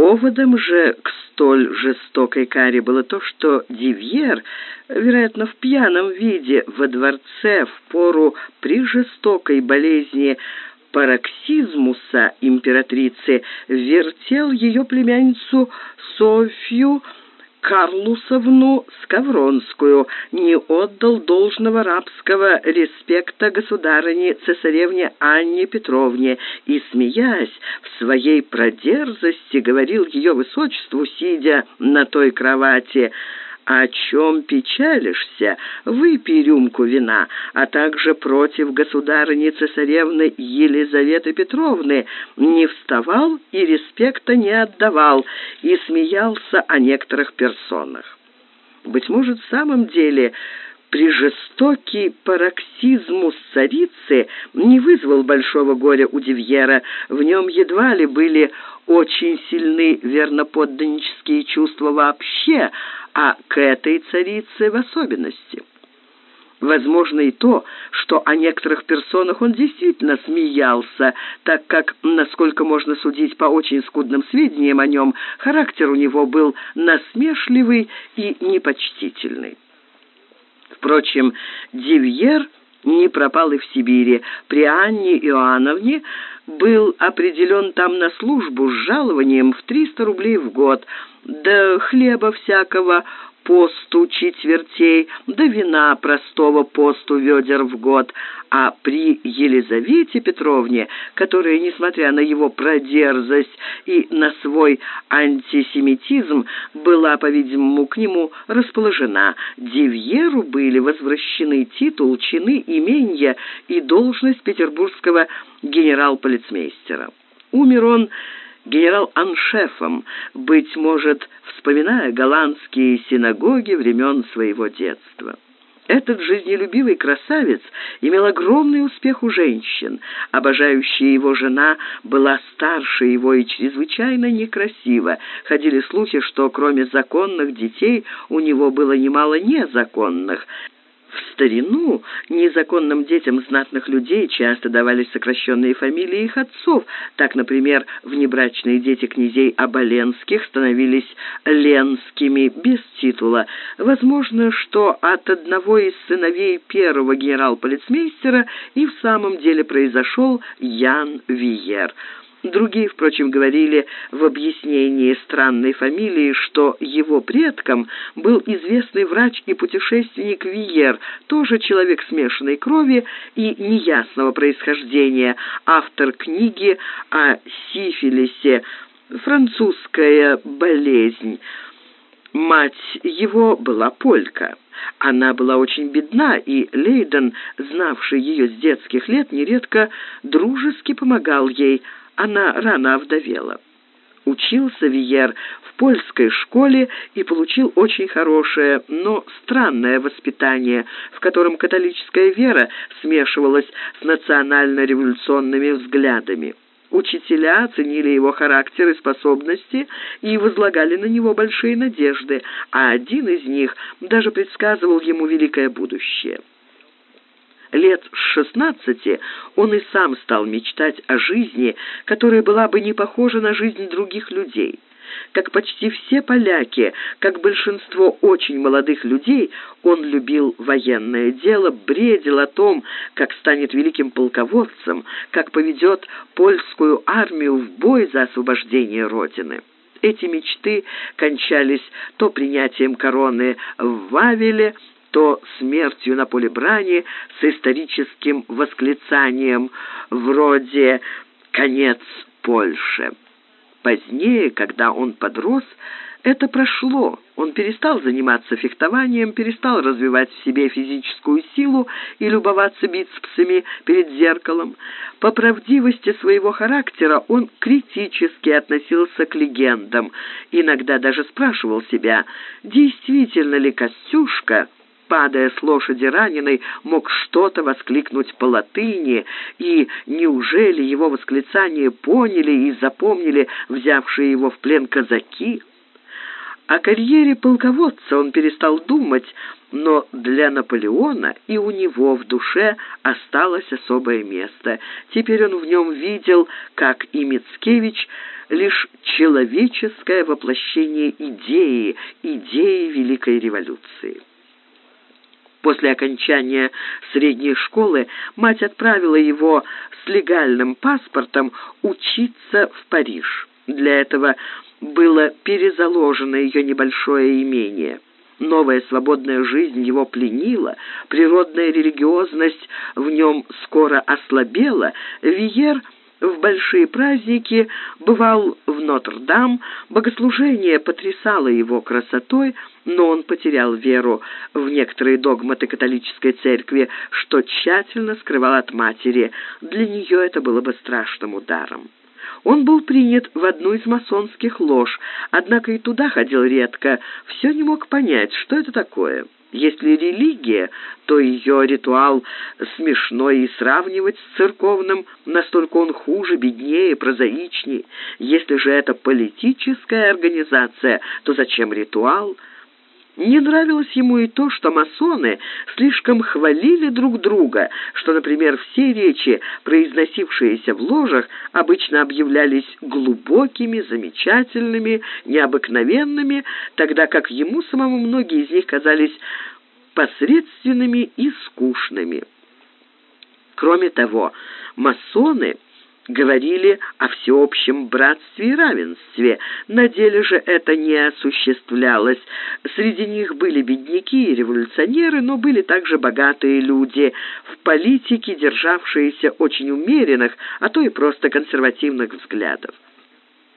Поводом же к столь жестокой каре было то, что Дивьер, вероятно, в пьяном виде во дворце в пору при жестокой болезни пароксизмуса императрицы вертел ее племянницу Софью Карлусовну Скавронскую, не отдал должного рабского респекта государыне цесаревне Анне Петровне и, смеясь, в своей продерзости говорил ее высочеству, сидя на той кровати – о чем печалишься? Выпей рюмку вина, а также против государыни-цесаревны Елизаветы Петровны не вставал и респекта не отдавал, и смеялся о некоторых персонах. Быть может, в самом деле прижестокий пароксизмус царицы не вызвал большого горя у Дивьера. В нем едва ли были очень сильны верноподданнические чувства вообще, а к этой царице в особенности. Возможно и то, что о некоторых персонах он действительно смеялся, так как, насколько можно судить по очень скудным сведениям о нем, характер у него был насмешливый и непочтительный. Впрочем, Дивьер не пропал и в Сибири. При Анне Иоанновне был определен там на службу с жалованием в 300 рублей в год, да хлеба всякого посту четвертей, да вина простого посту ведер в год, а при Елизавете Петровне, которая, несмотря на его продерзость и на свой антисемитизм, была, по-видимому, к нему расположена, Дивьеру были возвращены титул, чины, имения и должность петербургского генерал-полицмейстера. Умер он генерал-аншефом, быть может, вспоминая голландские синагоги времен своего детства. Этот жизнелюбивый красавец имел огромный успех у женщин. Обожающая его жена была старше его и чрезвычайно некрасива. Ходили слухи, что кроме законных детей у него было немало незаконных – в старину незаконным детям знатных людей часто давались сокращенные фамилии их отцов. Так, например, внебрачные дети князей Оболенских становились Ленскими без титула. Возможно, что от одного из сыновей первого генерал-полицмейстера и в самом деле произошел Ян Виер – Другие, впрочем, говорили в объяснении странной фамилии, что его предком был известный врач и путешественник Виер, тоже человек смешанной крови и неясного происхождения, автор книги о сифилисе «Французская болезнь». Мать его была полька. Она была очень бедна, и Лейден, знавший ее с детских лет, нередко дружески помогал ей – она рано овдовела. Учился Виер в польской школе и получил очень хорошее, но странное воспитание, в котором католическая вера смешивалась с национально-революционными взглядами. Учителя оценили его характер и способности и возлагали на него большие надежды, а один из них даже предсказывал ему великое будущее. Лет с шестнадцати он и сам стал мечтать о жизни, которая была бы не похожа на жизнь других людей. Как почти все поляки, как большинство очень молодых людей, он любил военное дело, бредил о том, как станет великим полководцем, как поведет польскую армию в бой за освобождение Родины. Эти мечты кончались то принятием короны в Вавеле, то смертью на поле брани с историческим восклицанием вроде «конец Польше». Позднее, когда он подрос, это прошло. Он перестал заниматься фехтованием, перестал развивать в себе физическую силу и любоваться бицепсами перед зеркалом. По правдивости своего характера он критически относился к легендам. Иногда даже спрашивал себя, действительно ли Костюшка падая с лошади раненой, мог что-то воскликнуть по латыни, и неужели его восклицание поняли и запомнили взявшие его в плен казаки? О карьере полководца он перестал думать, но для Наполеона и у него в душе осталось особое место. Теперь он в нем видел, как и Мицкевич, лишь человеческое воплощение идеи, идеи Великой революции. После окончания средней школы мать отправила его с легальным паспортом учиться в Париж. Для этого было перезаложено ее небольшое имение. Новая свободная жизнь его пленила, природная религиозность в нем скоро ослабела, Виер – в большие праздники бывал в Нотр-Дам, богослужение потрясало его красотой, но он потерял веру в некоторые догматы католической церкви, что тщательно скрывал от матери. Для нее это было бы страшным ударом. Он был принят в одну из масонских лож, однако и туда ходил редко, все не мог понять, что это такое. Если религия, то ее ритуал смешной и сравнивать с церковным, настолько он хуже, беднее, прозаичнее. Если же это политическая организация, то зачем ритуал – не нравилось ему и то, что масоны слишком хвалили друг друга, что, например, все речи, произносившиеся в ложах, обычно объявлялись глубокими, замечательными, необыкновенными, тогда как ему самому многие из них казались посредственными и скучными. Кроме того, масоны – говорили о всеобщем братстве и равенстве. На деле же это не осуществлялось. Среди них были бедняки и революционеры, но были также богатые люди, в политике державшиеся очень умеренных, а то и просто консервативных взглядов.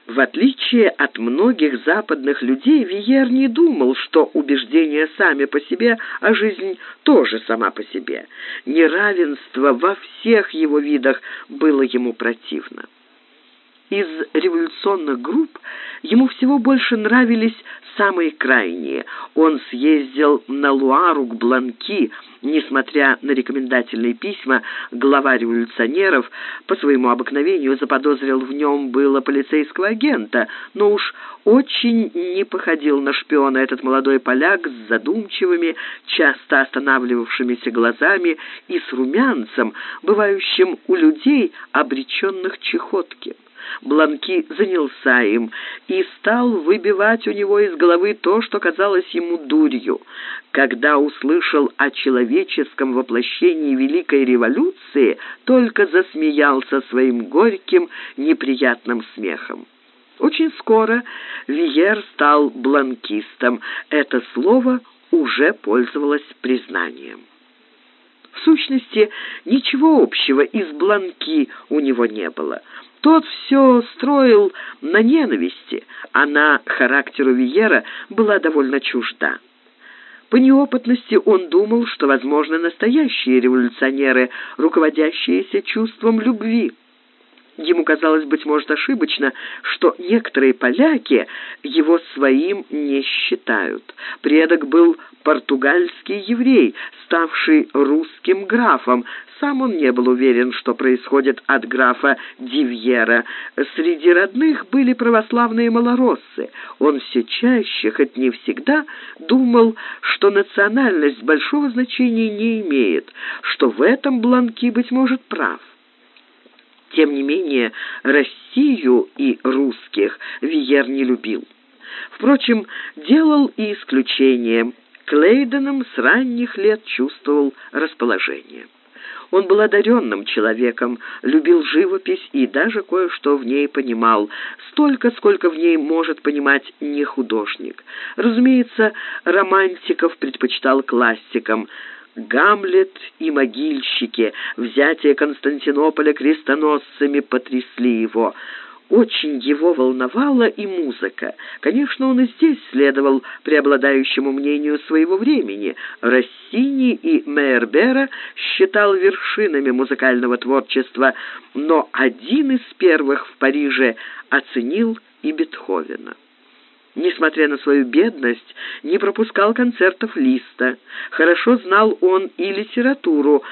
В отличие от многих западных людей, Виер не думал, что убеждения сами по себе, а жизнь тоже сама по себе. Неравенство во всех его видах было ему противно. Из революционных групп ему всего больше нравились самые крайние. Он съездил на Луару к Бланки, несмотря на рекомендательные письма, глава революционеров по своему обыкновению заподозрил в нем было полицейского агента, но уж очень не походил на шпиона этот молодой поляк с задумчивыми, часто останавливавшимися глазами и с румянцем, бывающим у людей, обреченных чехотки. Бланки занялся им и стал выбивать у него из головы то, что казалось ему дурью. Когда услышал о человеческом воплощении Великой революции, только засмеялся своим горьким, неприятным смехом. Очень скоро Виер стал бланкистом. Это слово уже пользовалось признанием. В сущности, ничего общего из бланки у него не было. Тот все строил на ненависти, она характеру Виера была довольно чужда. По неопытности он думал, что, возможно, настоящие революционеры, руководящиеся чувством любви – Ему казалось, быть может, ошибочно, что некоторые поляки его своим не считают. Предок был португальский еврей, ставший русским графом. Сам он не был уверен, что происходит от графа Дивьера. Среди родных были православные малороссы. Он все чаще, хоть не всегда, думал, что национальность большого значения не имеет, что в этом Бланки, быть может, прав. Тем не менее, Россию и русских Виер не любил. Впрочем, делал и исключение. К Лейденам с ранних лет чувствовал расположение. Он был одаренным человеком, любил живопись и даже кое-что в ней понимал, столько, сколько в ней может понимать не художник. Разумеется, романтиков предпочитал классикам – Гамлет и могильщики, взятие Константинополя крестоносцами потрясли его. Очень его волновала и музыка. Конечно, он и здесь следовал преобладающему мнению своего времени. Россини и Мейербера считал вершинами музыкального творчества, но один из первых в Париже оценил и Бетховена. Несмотря на свою бедность, не пропускал концертов Листа. Хорошо знал он и литературу,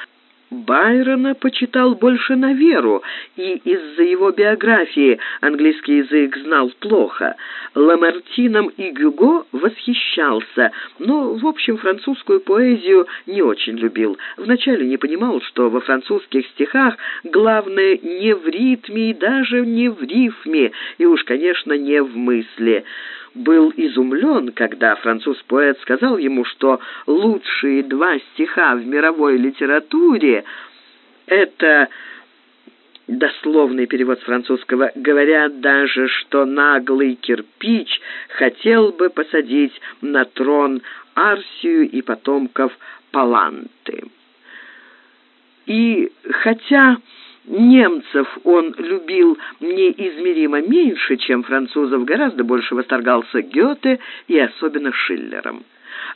Байрона почитал больше на веру, и из-за его биографии английский язык знал плохо. Ламартином и Гюго восхищался, но, в общем, французскую поэзию не очень любил. Вначале не понимал, что во французских стихах главное не в ритме и даже не в рифме, и уж, конечно, не в мысли был изумлен, когда француз-поэт сказал ему, что лучшие два стиха в мировой литературе — это дословный перевод с французского, говорят даже, что наглый кирпич хотел бы посадить на трон Арсию и потомков Паланты. И хотя Немцев он любил неизмеримо меньше, чем французов, гораздо больше восторгался Гёте и особенно Шиллером.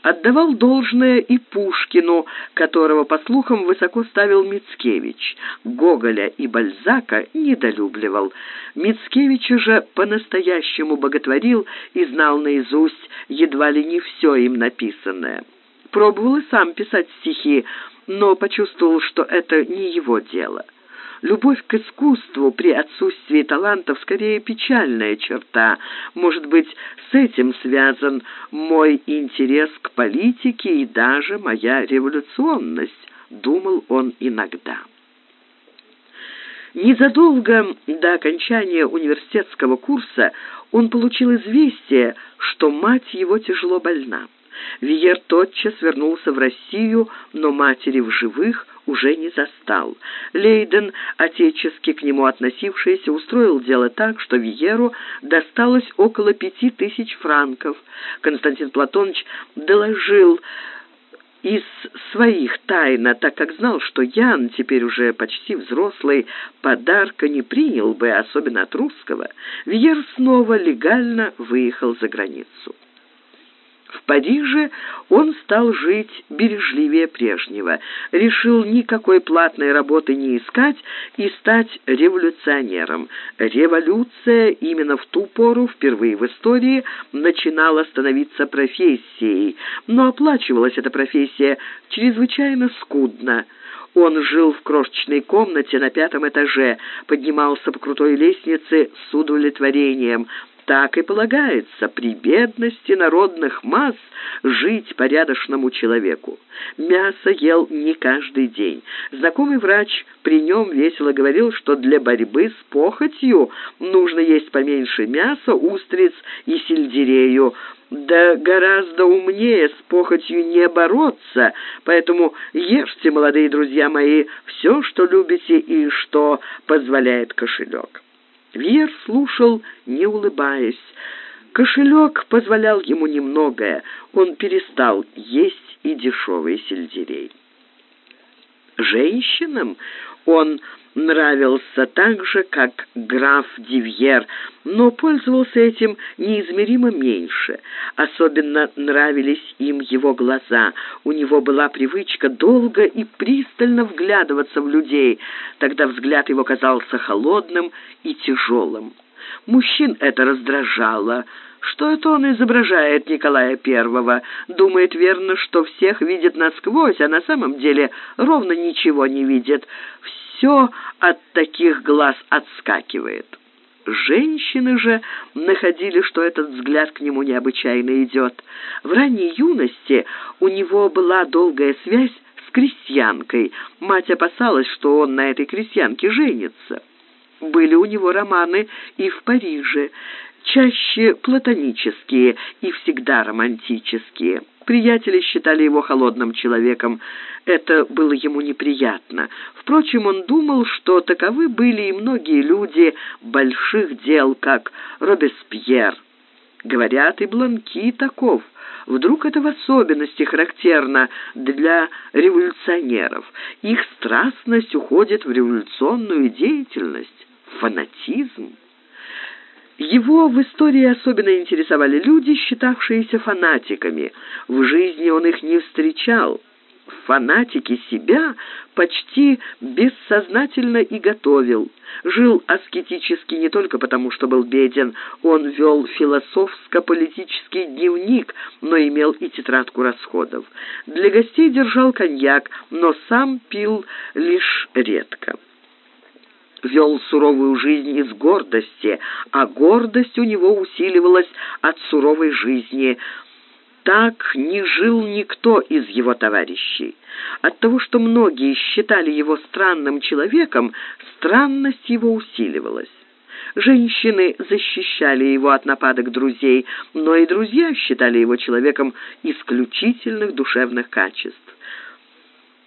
Отдавал должное и Пушкину, которого, по слухам, высоко ставил Мицкевич. Гоголя и Бальзака недолюбливал. Мицкевича же по-настоящему боготворил и знал наизусть едва ли не все им написанное. Пробовал и сам писать стихи, но почувствовал, что это не его дело. Любовь к искусству при отсутствии талантов скорее печальная черта. Может быть, с этим связан мой интерес к политике и даже моя революционность, думал он иногда. Незадолго до окончания университетского курса он получил известие, что мать его тяжело больна. Виер тотчас вернулся в Россию, но матери в живых уже не застал. Лейден, отечески к нему относившийся, устроил дело так, что Виеру досталось около пяти тысяч франков. Константин Платоныч доложил из своих тайно, так как знал, что Ян, теперь уже почти взрослый, подарка не принял бы, особенно от русского, Виер снова легально выехал за границу. В Париже он стал жить бережливее прежнего, решил никакой платной работы не искать и стать революционером. Революция именно в ту пору, впервые в истории, начинала становиться профессией, но оплачивалась эта профессия чрезвычайно скудно. Он жил в крошечной комнате на пятом этаже, поднимался по крутой лестнице с удовлетворением – так и полагается при бедности народных масс жить порядочному человеку. Мясо ел не каждый день. Знакомый врач при нем весело говорил, что для борьбы с похотью нужно есть поменьше мяса, устриц и сельдерею, да гораздо умнее с похотью не бороться, поэтому ешьте, молодые друзья мои, все, что любите и что позволяет кошелек. Вьер слушал, не улыбаясь. Кошелек позволял ему немногое. Он перестал есть и дешевый сельдерей. Женщинам он нравился так же, как граф Дивьер, но пользовался этим неизмеримо меньше. Особенно нравились им его глаза. У него была привычка долго и пристально вглядываться в людей. Тогда взгляд его казался холодным и тяжелым. Мужчин это раздражало. Что это он изображает Николая Первого? Думает верно, что всех видит насквозь, а на самом деле ровно ничего не видит все от таких глаз отскакивает. Женщины же находили, что этот взгляд к нему необычайно идет. В ранней юности у него была долгая связь с крестьянкой. Мать опасалась, что он на этой крестьянке женится. Были у него романы и в Париже, чаще платонические и всегда романтические. Приятели считали его холодным человеком. Это было ему неприятно. Впрочем, он думал, что таковы были и многие люди больших дел, как Робеспьер. Говорят, и Бланки таков. Вдруг это в особенности характерно для революционеров. Их страстность уходит в революционную деятельность, фанатизм. Его в истории особенно интересовали люди, считавшиеся фанатиками. В жизни он их не встречал. фанатики себя почти бессознательно и готовил. Жил аскетически не только потому, что был беден, он вел философско-политический дневник, но имел и тетрадку расходов. Для гостей держал коньяк, но сам пил лишь редко вел суровую жизнь из гордости, а гордость у него усиливалась от суровой жизни. Так не жил никто из его товарищей. От того, что многие считали его странным человеком, странность его усиливалась. Женщины защищали его от нападок друзей, но и друзья считали его человеком исключительных душевных качеств.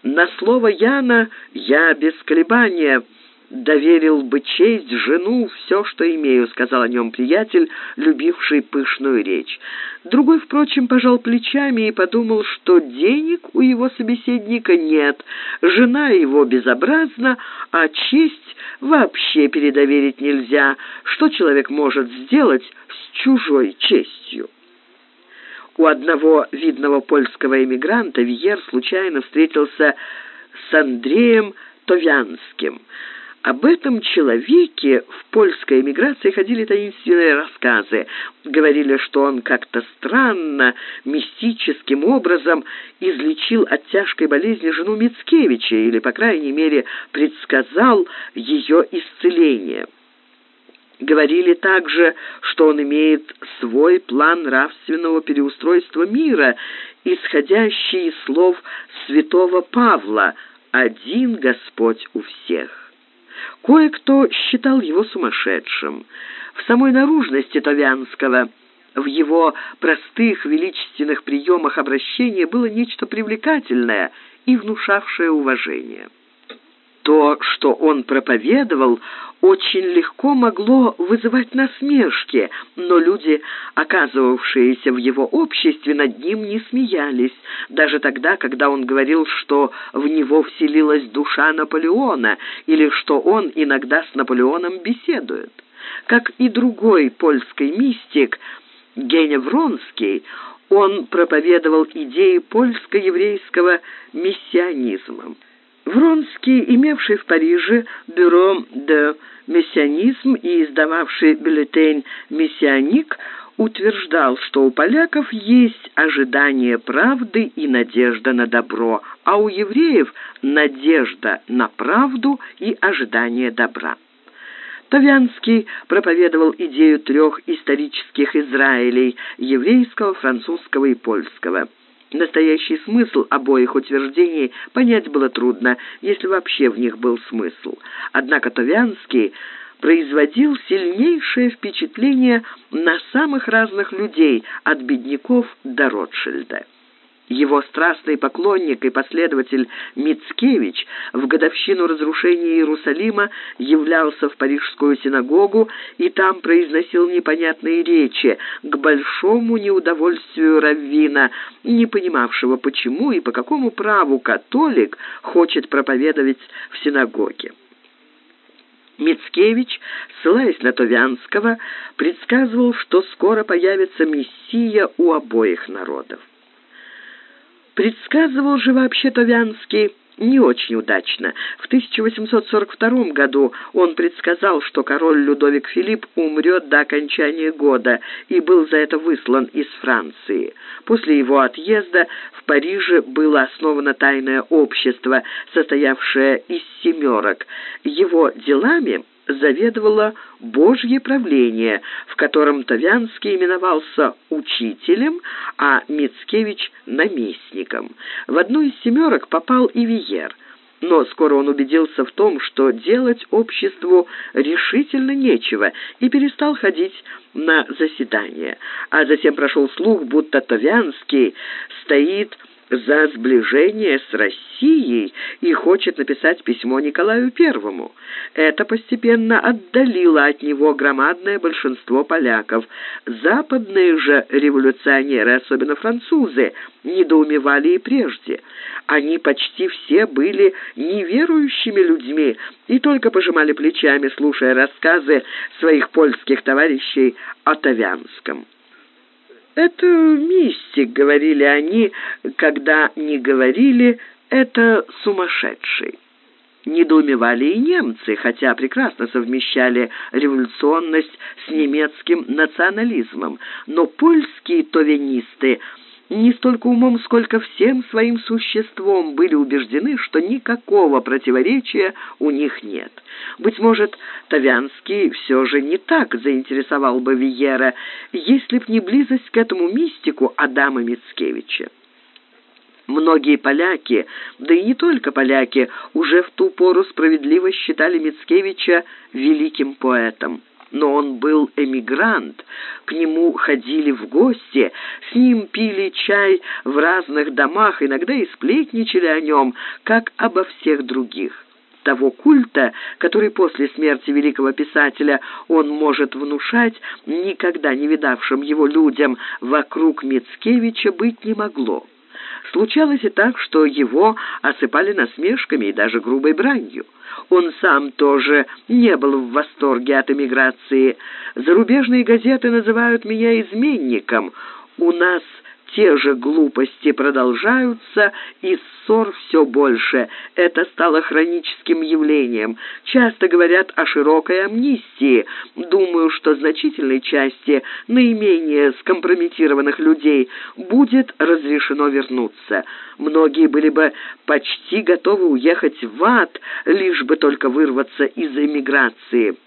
На слово Яна я без колебания доверил бы честь жену все, что имею», — сказал о нем приятель, любивший пышную речь. Другой, впрочем, пожал плечами и подумал, что денег у его собеседника нет, жена его безобразна, а честь вообще передоверить нельзя. Что человек может сделать с чужой честью? У одного видного польского эмигранта Виер случайно встретился с Андреем Товянским — об этом человеке в польской эмиграции ходили таинственные рассказы. Говорили, что он как-то странно, мистическим образом излечил от тяжкой болезни жену Мицкевича или, по крайней мере, предсказал ее исцеление. Говорили также, что он имеет свой план нравственного переустройства мира, исходящий из слов святого Павла «Один Господь у всех». Кое-кто считал его сумасшедшим. В самой наружности Товянского, в его простых величественных приемах обращения было нечто привлекательное и внушавшее уважение. То, что он проповедовал, очень легко могло вызывать насмешки, но люди, оказывавшиеся в его обществе, над ним не смеялись, даже тогда, когда он говорил, что в него вселилась душа Наполеона или что он иногда с Наполеоном беседует. Как и другой польский мистик Геня Вронский, он проповедовал идеи польско-еврейского миссионизма. Вронский, имевший в Париже бюро де мессианизм и издававший бюллетень «Мессианик», утверждал, что у поляков есть ожидание правды и надежда на добро, а у евреев надежда на правду и ожидание добра. Тавянский проповедовал идею трех исторических Израилей – еврейского, французского и польского – Настоящий смысл обоих утверждений понять было трудно, если вообще в них был смысл. Однако Товянский производил сильнейшее впечатление на самых разных людей, от бедняков до Ротшильда. Его страстный поклонник и последователь Мицкевич в годовщину разрушения Иерусалима являлся в Парижскую синагогу и там произносил непонятные речи к большому неудовольствию Раввина, не понимавшего, почему и по какому праву католик хочет проповедовать в синагоге. Мицкевич, ссылаясь на Товянского, предсказывал, что скоро появится Мессия у обоих народов. Предсказывал же вообще-то Вянский не очень удачно. В 1842 году он предсказал, что король Людовик Филипп умрет до окончания года и был за это выслан из Франции. После его отъезда в Париже было основано тайное общество, состоявшее из семерок. Его делами заведовало Божье правление, в котором Тавянский именовался учителем, а Мицкевич – наместником. В одну из семерок попал и Виер. Но скоро он убедился в том, что делать обществу решительно нечего, и перестал ходить на заседания. А затем прошел слух, будто Тавянский стоит за сближение с Россией и хочет написать письмо Николаю Первому. Это постепенно отдалило от него громадное большинство поляков. Западные же революционеры, особенно французы, недоумевали и прежде. Они почти все были неверующими людьми и только пожимали плечами, слушая рассказы своих польских товарищей о Тавянском. «Это мистик», — говорили они, когда не говорили «это сумасшедший». Недоумевали и немцы, хотя прекрасно совмещали революционность с немецким национализмом. Но польские товенисты не столько умом, сколько всем своим существом были убеждены, что никакого противоречия у них нет. Быть может, Тавянский все же не так заинтересовал бы Виера, если б не близость к этому мистику Адама Мицкевича. Многие поляки, да и не только поляки, уже в ту пору справедливо считали Мицкевича великим поэтом но он был эмигрант. К нему ходили в гости, с ним пили чай в разных домах, иногда и сплетничали о нем, как обо всех других. Того культа, который после смерти великого писателя он может внушать никогда не видавшим его людям, вокруг Мицкевича быть не могло. Случалось и так, что его осыпали насмешками и даже грубой бранью. Он сам тоже не был в восторге от эмиграции. Зарубежные газеты называют меня изменником. У нас те же глупости продолжаются, и ссор все больше. Это стало хроническим явлением. Часто говорят о широкой амнистии. Думаю, что значительной части наименее скомпрометированных людей будет разрешено вернуться. Многие были бы почти готовы уехать в ад, лишь бы только вырваться из эмиграции.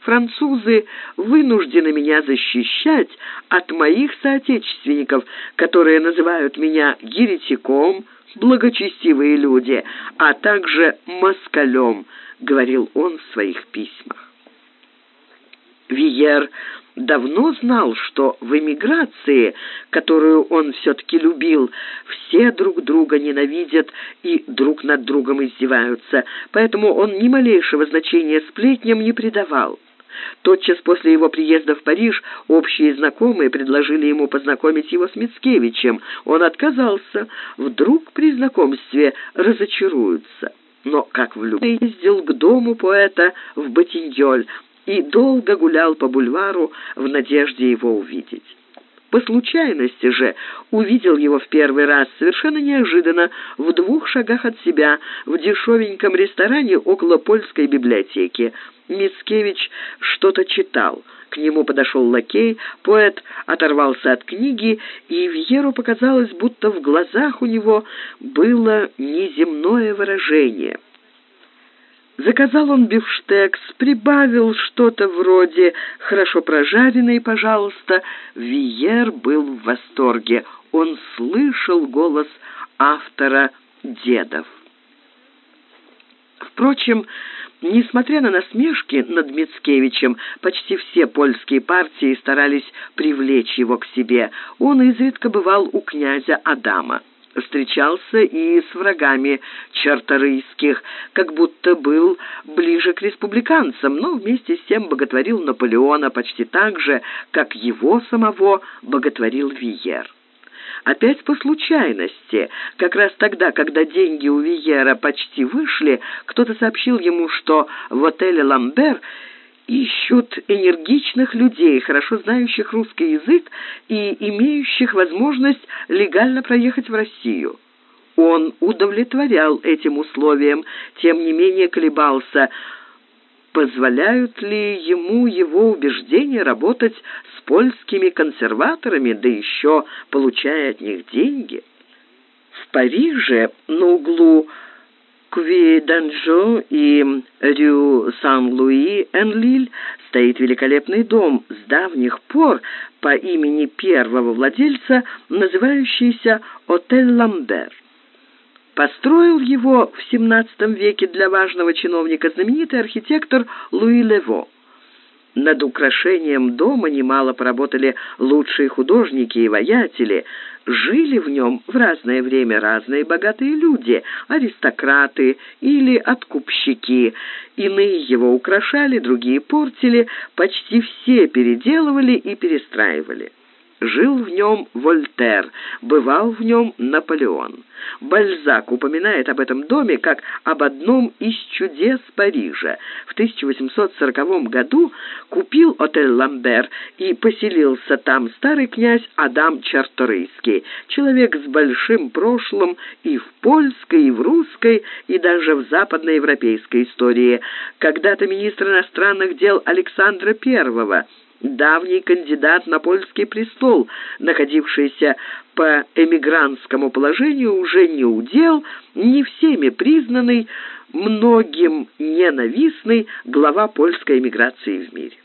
Французы вынуждены меня защищать от моих соотечественников, которые называют меня еретиком, благочестивые люди, а также москалем, говорил он в своих письмах. Виер давно знал, что в эмиграции, которую он все-таки любил, все друг друга ненавидят и друг над другом издеваются, поэтому он ни малейшего значения сплетням не придавал. Тотчас после его приезда в Париж общие знакомые предложили ему познакомить его с Мицкевичем. Он отказался. Вдруг при знакомстве разочаруются. Но, как влюбленный, ездил к дому поэта в Ботиньоль и долго гулял по бульвару в надежде его увидеть. По случайности же увидел его в первый раз совершенно неожиданно в двух шагах от себя в дешевеньком ресторане около польской библиотеки. Мицкевич что-то читал. К нему подошел лакей, поэт оторвался от книги, и Вьеру показалось, будто в глазах у него было неземное выражение — Заказал он бифштекс, прибавил что-то вроде «хорошо прожаренный, пожалуйста». Виер был в восторге. Он слышал голос автора «Дедов». Впрочем, несмотря на насмешки над Мицкевичем, почти все польские партии старались привлечь его к себе. Он изредка бывал у князя Адама встречался и с врагами чарторийских, как будто был ближе к республиканцам, но вместе с тем боготворил Наполеона почти так же, как его самого боготворил Виер. Опять по случайности, как раз тогда, когда деньги у Виера почти вышли, кто-то сообщил ему, что в отеле «Ламбер» ищут энергичных людей, хорошо знающих русский язык и имеющих возможность легально проехать в Россию. Он удовлетворял этим условиям, тем не менее колебался, позволяют ли ему его убеждения работать с польскими консерваторами, да еще получая от них деньги. В Париже на углу Кви-Данжо и Рю Сан-Луи-Эн-Лиль стоит великолепный дом с давних пор по имени первого владельца, называющийся «Отель Ламбер». Построил его в XVII веке для важного чиновника знаменитый архитектор Луи Лево. Над украшением дома немало поработали лучшие художники и воятели. Жили в нем в разное время разные богатые люди, аристократы или откупщики. Иные его украшали, другие портили, почти все переделывали и перестраивали. Жил в нем Вольтер, бывал в нем Наполеон. Бальзак упоминает об этом доме как об одном из чудес Парижа. В 1840 году купил отель «Ламбер» и поселился там старый князь Адам Чарторийский, человек с большим прошлым и в польской, и в русской, и даже в западноевропейской истории. Когда-то министр иностранных дел Александра I – давний кандидат на польский престол, находившийся по эмигрантскому положению уже не удел, не всеми признанный, многим ненавистный глава польской эмиграции в мире.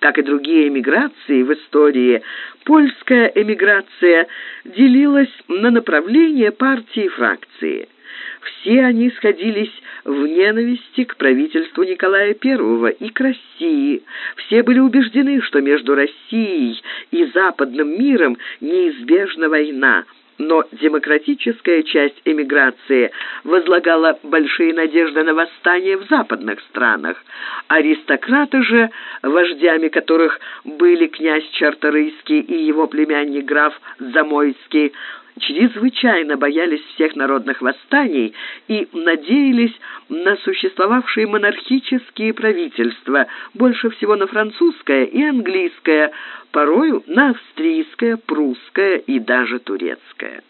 Как и другие эмиграции в истории, польская эмиграция делилась на направления партии и фракции – все они сходились в ненависти к правительству Николая I и к России. Все были убеждены, что между Россией и западным миром неизбежна война. Но демократическая часть эмиграции возлагала большие надежды на восстание в западных странах. Аристократы же, вождями которых были князь Чарторийский и его племянник граф Замойский, чрезвычайно боялись всех народных восстаний и надеялись на существовавшие монархические правительства, больше всего на французское и английское, порою на австрийское, прусское и даже турецкое.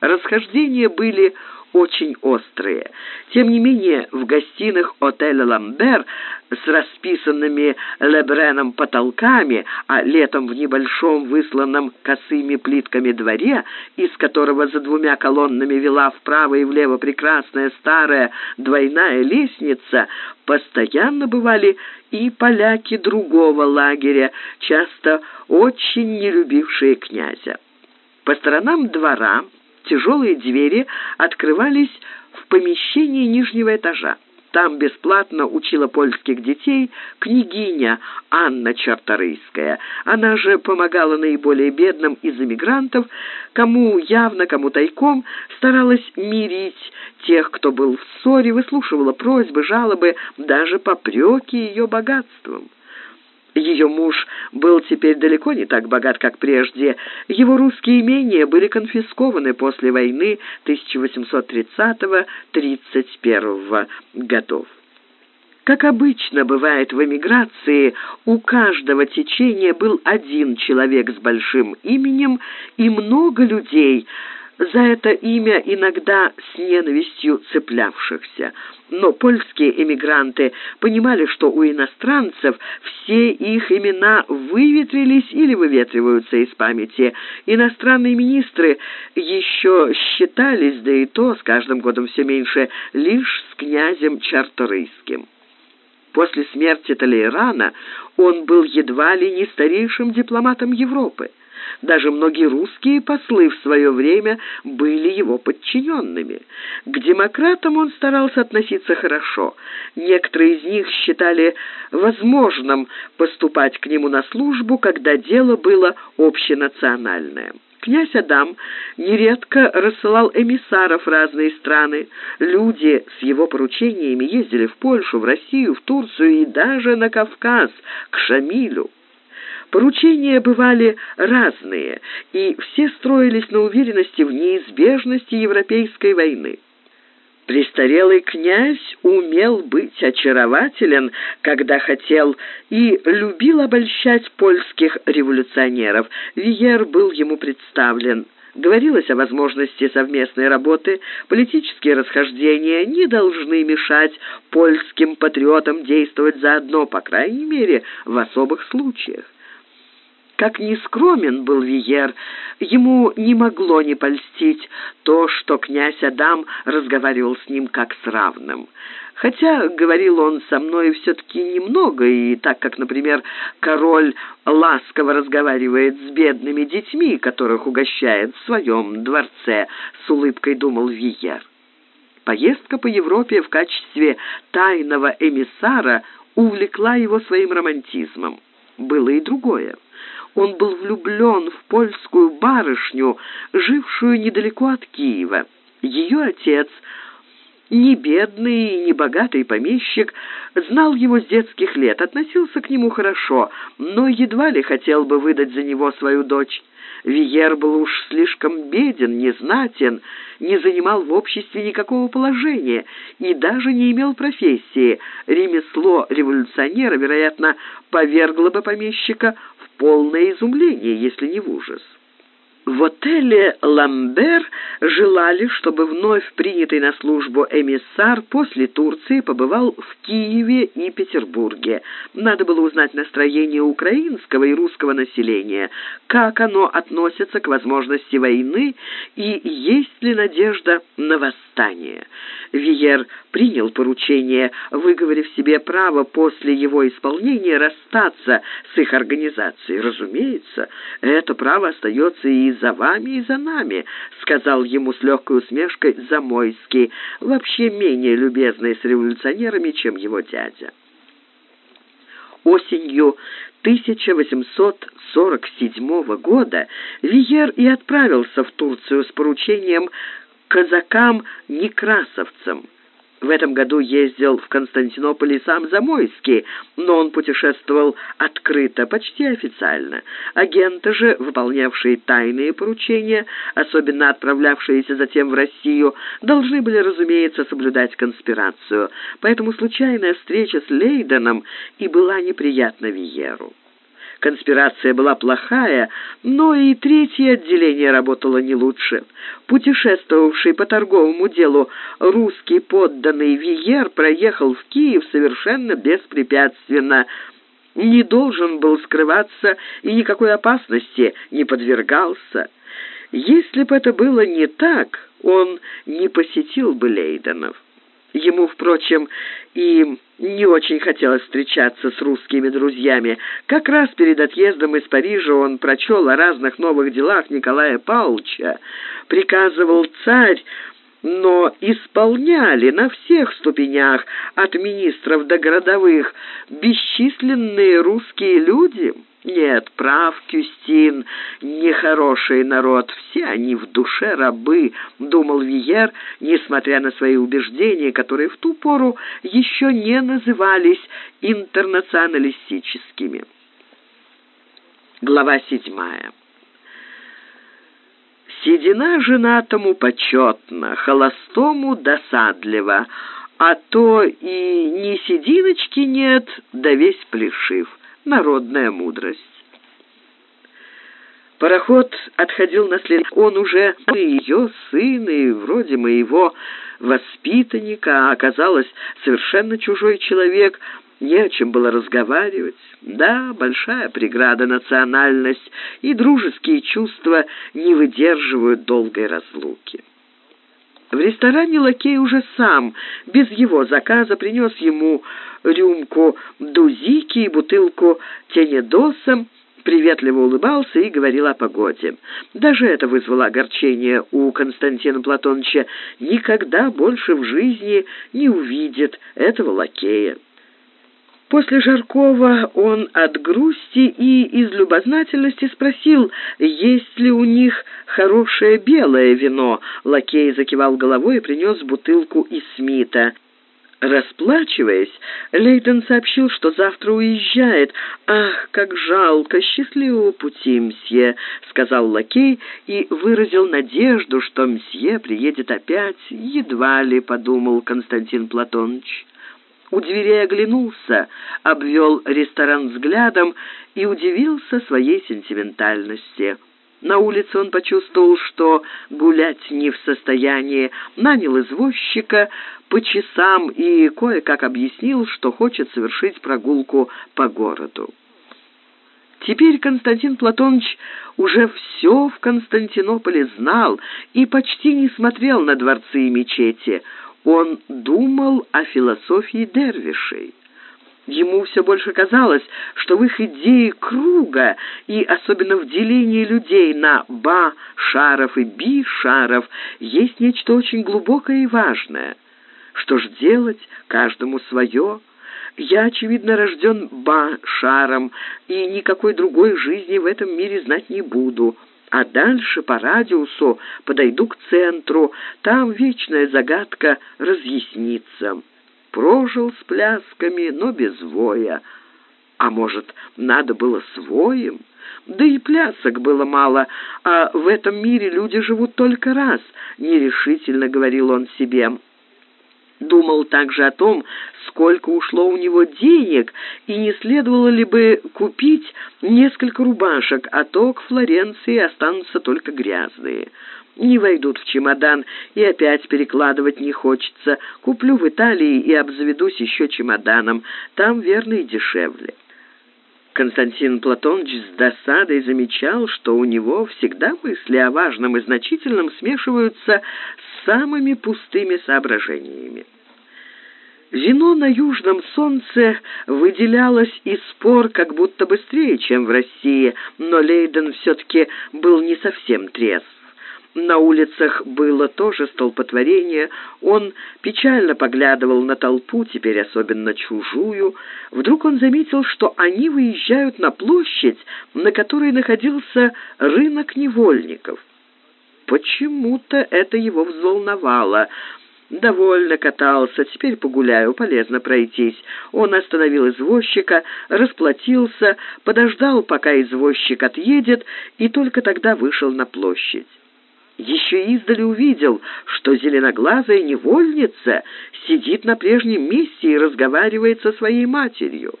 Расхождения были очень острые. Тем не менее, в гостиных отеля «Ламбер» с расписанными Лебреном потолками, а летом в небольшом высланном косыми плитками дворе, из которого за двумя колоннами вела вправо и влево прекрасная старая двойная лестница, постоянно бывали и поляки другого лагеря, часто очень не любившие князя. По сторонам двора тяжелые двери открывались в помещении нижнего этажа. Там бесплатно учила польских детей княгиня Анна Чарторийская. Она же помогала наиболее бедным из эмигрантов, кому явно, кому тайком, старалась мирить тех, кто был в ссоре, выслушивала просьбы, жалобы, даже попреки ее богатством. Ее муж был теперь далеко не так богат, как прежде. Его русские имения были конфискованы после войны 1830-31 годов. Как обычно бывает в эмиграции, у каждого течения был один человек с большим именем и много людей – за это имя иногда с ненавистью цеплявшихся. Но польские эмигранты понимали, что у иностранцев все их имена выветрились или выветриваются из памяти. Иностранные министры еще считались, да и то с каждым годом все меньше, лишь с князем Чарторийским. После смерти Толейрана он был едва ли не старейшим дипломатом Европы. Даже многие русские послы в свое время были его подчиненными. К демократам он старался относиться хорошо. Некоторые из них считали возможным поступать к нему на службу, когда дело было общенациональное. Князь Адам нередко рассылал эмиссаров в разные страны. Люди с его поручениями ездили в Польшу, в Россию, в Турцию и даже на Кавказ, к Шамилю. Поручения бывали разные, и все строились на уверенности в неизбежности европейской войны. Престарелый князь умел быть очарователен, когда хотел, и любил обольщать польских революционеров. Виер был ему представлен. Говорилось о возможности совместной работы, политические расхождения не должны мешать польским патриотам действовать заодно, по крайней мере, в особых случаях. Как ни скромен был Виер, ему не могло не польстить то, что князь Адам разговаривал с ним как с равным. Хотя говорил он со мной все-таки немного, и так как, например, король ласково разговаривает с бедными детьми, которых угощает в своем дворце, с улыбкой думал Виер. Поездка по Европе в качестве тайного эмиссара увлекла его своим романтизмом. Было и другое. Он был влюблен в польскую барышню, жившую недалеко от Киева. Ее отец ни бедный, ни богатый помещик, знал его с детских лет, относился к нему хорошо, но едва ли хотел бы выдать за него свою дочь. Виер был уж слишком беден, незнатен, не занимал в обществе никакого положения и даже не имел профессии. Ремесло революционера, вероятно, повергло бы помещика полное изумление, если не в ужас. В отеле «Ламбер» желали, чтобы вновь принятый на службу эмиссар после Турции побывал в Киеве и Петербурге. Надо было узнать настроение украинского и русского населения, как оно относится к возможности войны и есть ли надежда на восстание. Виер принял поручение, выговорив себе право после его исполнения расстаться с их организацией. Разумеется, это право остается и за вами, и за нами», — сказал ему с легкой усмешкой Замойский, вообще менее любезный с революционерами, чем его дядя. Осенью 1847 года Виер и отправился в Турцию с поручением казакам-некрасовцам — в этом году ездил в Константинополь сам Замойский, но он путешествовал открыто, почти официально. Агенты же, выполнявшие тайные поручения, особенно отправлявшиеся затем в Россию, должны были, разумеется, соблюдать конспирацию. Поэтому случайная встреча с Лейденом и была неприятна Виеру. Конспирация была плохая, но и третье отделение работало не лучше. Путешествовавший по торговому делу русский подданный Виер проехал в Киев совершенно беспрепятственно, не должен был скрываться и никакой опасности не подвергался. Если бы это было не так, он не посетил бы Лейденов. Ему, впрочем, и не очень хотелось встречаться с русскими друзьями. Как раз перед отъездом из Парижа он прочел о разных новых делах Николая Павловича. Приказывал царь но исполняли на всех ступенях, от министров до городовых, бесчисленные русские люди. Нет, прав Кюстин, нехороший народ, все они в душе рабы, думал Виер, несмотря на свои убеждения, которые в ту пору еще не назывались интернационалистическими. Глава седьмая. Седина женатому почетно, холостому досадливо, а то и ни сединочки нет, да весь плешив народная мудрость. Пароход отходил на след. Он уже ее сын и вроде моего воспитанника, а оказалось совершенно чужой человек, не о чем было разговаривать. Да, большая преграда национальность, и дружеские чувства не выдерживают долгой разлуки. В ресторане лакей уже сам, без его заказа, принес ему рюмку дузики и бутылку тенедоса, приветливо улыбался и говорил о погоде. Даже это вызвало огорчение у Константина Платоновича. Никогда больше в жизни не увидит этого лакея. После Жаркова он от грусти и из любознательности спросил, есть ли у них хорошее белое вино. Лакей закивал головой и принес бутылку из Смита. Расплачиваясь, Лейден сообщил, что завтра уезжает. «Ах, как жалко! Счастливого пути, мсье!» — сказал лакей и выразил надежду, что мсье приедет опять. «Едва ли», — подумал Константин Платоныч. У дверей оглянулся, обвел ресторан взглядом и удивился своей сентиментальности. На улице он почувствовал, что гулять не в состоянии, нанял извозчика по часам и кое-как объяснил, что хочет совершить прогулку по городу. Теперь Константин Платонович уже все в Константинополе знал и почти не смотрел на дворцы и мечети – он думал о философии дервишей. Ему все больше казалось, что в их идее круга и особенно в делении людей на ба-шаров и би-шаров есть нечто очень глубокое и важное. Что ж делать? Каждому свое. Я, очевидно, рожден ба-шаром и никакой другой жизни в этом мире знать не буду. А дальше по радиусу подойду к центру, там вечная загадка разъяснится. Прожил с плясками, но без воя. А может, надо было своим? Да и плясок было мало, а в этом мире люди живут только раз, нерешительно говорил он себе. Думал также о том, сколько ушло у него денег, и не следовало ли бы купить несколько рубашек, а то к Флоренции останутся только грязные. Не войдут в чемодан, и опять перекладывать не хочется. Куплю в Италии и обзаведусь еще чемоданом. Там, верно, и дешевле. Константин Платонович с досадой замечал, что у него всегда мысли о важном и значительном смешиваются с самыми пустыми соображениями. Вино на южном солнце выделялось из спор как будто быстрее, чем в России, но Лейден все-таки был не совсем трезв. На улицах было тоже столпотворение. Он печально поглядывал на толпу, теперь особенно чужую. Вдруг он заметил, что они выезжают на площадь, на которой находился рынок невольников. Почему-то это его взволновало. «Довольно катался, теперь погуляю, полезно пройтись». Он остановил извозчика, расплатился, подождал, пока извозчик отъедет, и только тогда вышел на площадь. Еще издали увидел, что зеленоглазая невольница сидит на прежнем месте и разговаривает со своей матерью.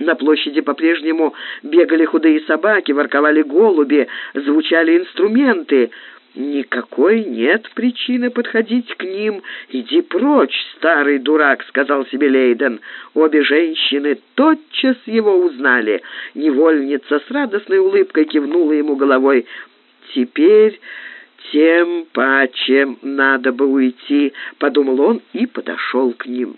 На площади по-прежнему бегали худые собаки, ворковали голуби, звучали инструменты. «Никакой нет причины подходить к ним. Иди прочь, старый дурак», — сказал себе Лейден. Обе женщины тотчас его узнали. Невольница с радостной улыбкой кивнула ему головой. «Теперь...» «Тем паче надо бы уйти», — подумал он и подошел к ним.